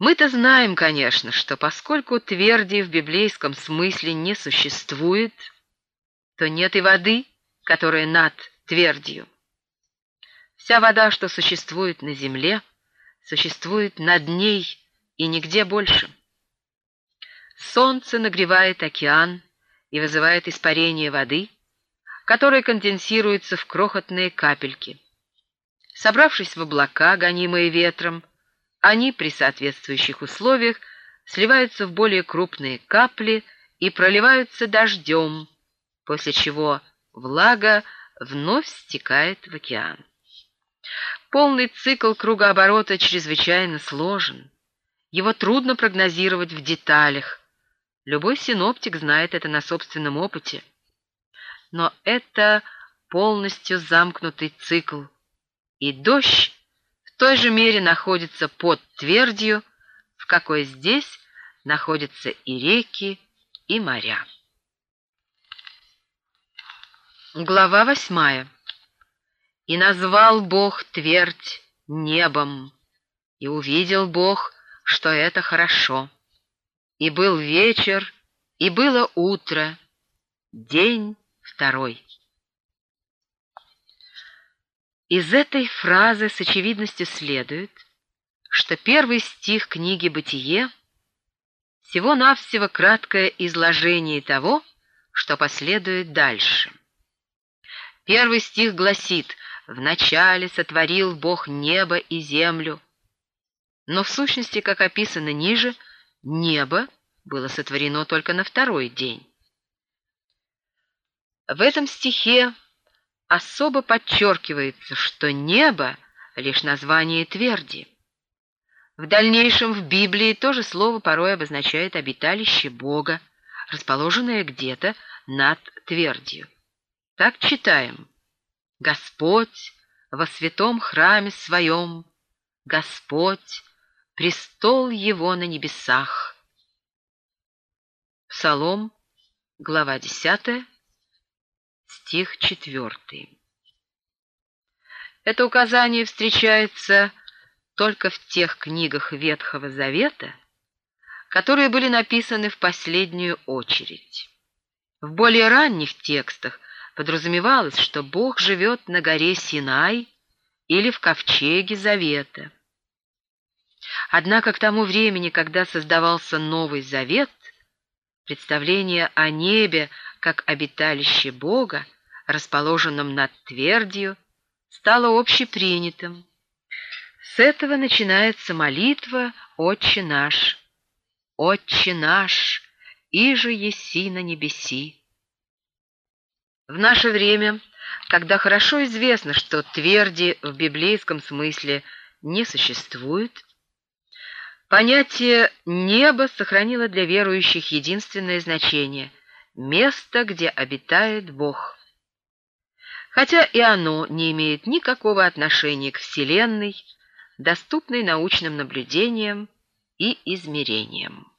Мы-то знаем, конечно, что поскольку тверди в библейском смысле не существует, то нет и воды, которая над твердью. Вся вода, что существует на земле, существует над ней и нигде больше. Солнце нагревает океан и вызывает испарение воды, которая конденсируется в крохотные капельки. Собравшись в облака, гонимые ветром, они при соответствующих условиях сливаются в более крупные капли и проливаются дождем, после чего влага вновь стекает в океан. Полный цикл кругооборота чрезвычайно сложен. Его трудно прогнозировать в деталях. Любой синоптик знает это на собственном опыте. Но это полностью замкнутый цикл, и дождь той же мере находится под твердью, в какой здесь находятся и реки, и моря. Глава восьмая. «И назвал Бог твердь небом, и увидел Бог, что это хорошо. И был вечер, и было утро, день второй». Из этой фразы с очевидностью следует, что первый стих книги «Бытие» всего-навсего краткое изложение того, что последует дальше. Первый стих гласит «Вначале сотворил Бог небо и землю». Но в сущности, как описано ниже, небо было сотворено только на второй день. В этом стихе особо подчеркивается, что небо — лишь название тверди. В дальнейшем в Библии тоже слово порой обозначает обиталище Бога, расположенное где-то над твердью. Так читаем. «Господь во святом храме своем, Господь, престол его на небесах». Псалом, глава 10, стих 4. Это указание встречается только в тех книгах Ветхого Завета, которые были написаны в последнюю очередь. В более ранних текстах подразумевалось, что Бог живет на горе Синай или в ковчеге Завета. Однако к тому времени, когда создавался Новый Завет, представление о небе как обиталище Бога, расположенном над твердью, стало общепринятым. С этого начинается молитва «Отче наш». «Отче наш, иже еси на небеси». В наше время, когда хорошо известно, что тверди в библейском смысле не существует, понятие «небо» сохранило для верующих единственное значение – место, где обитает Бог. Хотя и оно не имеет никакого отношения к Вселенной, доступной научным наблюдениям и измерениям.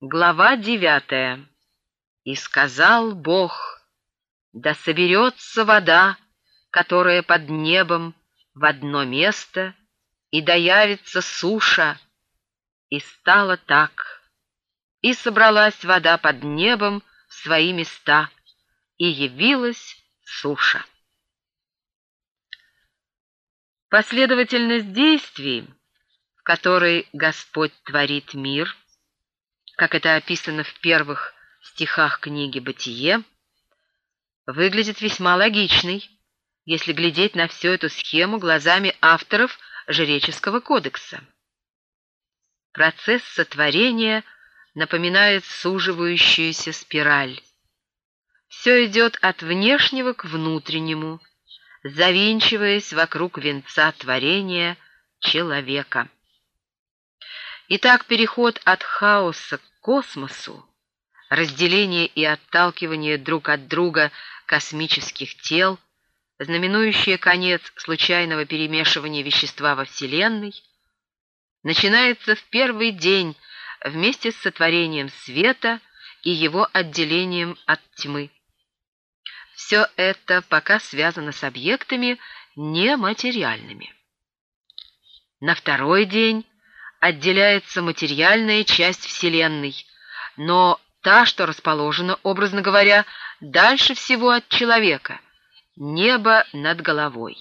Глава девятая. «И сказал Бог, да соберется вода, которая под небом, в одно место, и доявится суша, и стало так» и собралась вода под небом в свои места, и явилась суша. Последовательность действий, в которой Господь творит мир, как это описано в первых стихах книги «Бытие», выглядит весьма логичной, если глядеть на всю эту схему глазами авторов Жреческого кодекса. Процесс сотворения – напоминает суживающуюся спираль. Все идет от внешнего к внутреннему, завинчиваясь вокруг венца творения человека. Итак, переход от хаоса к космосу, разделение и отталкивание друг от друга космических тел, знаменующее конец случайного перемешивания вещества во Вселенной, начинается в первый день вместе с сотворением света и его отделением от тьмы. Все это пока связано с объектами нематериальными. На второй день отделяется материальная часть Вселенной, но та, что расположена, образно говоря, дальше всего от человека, небо над головой.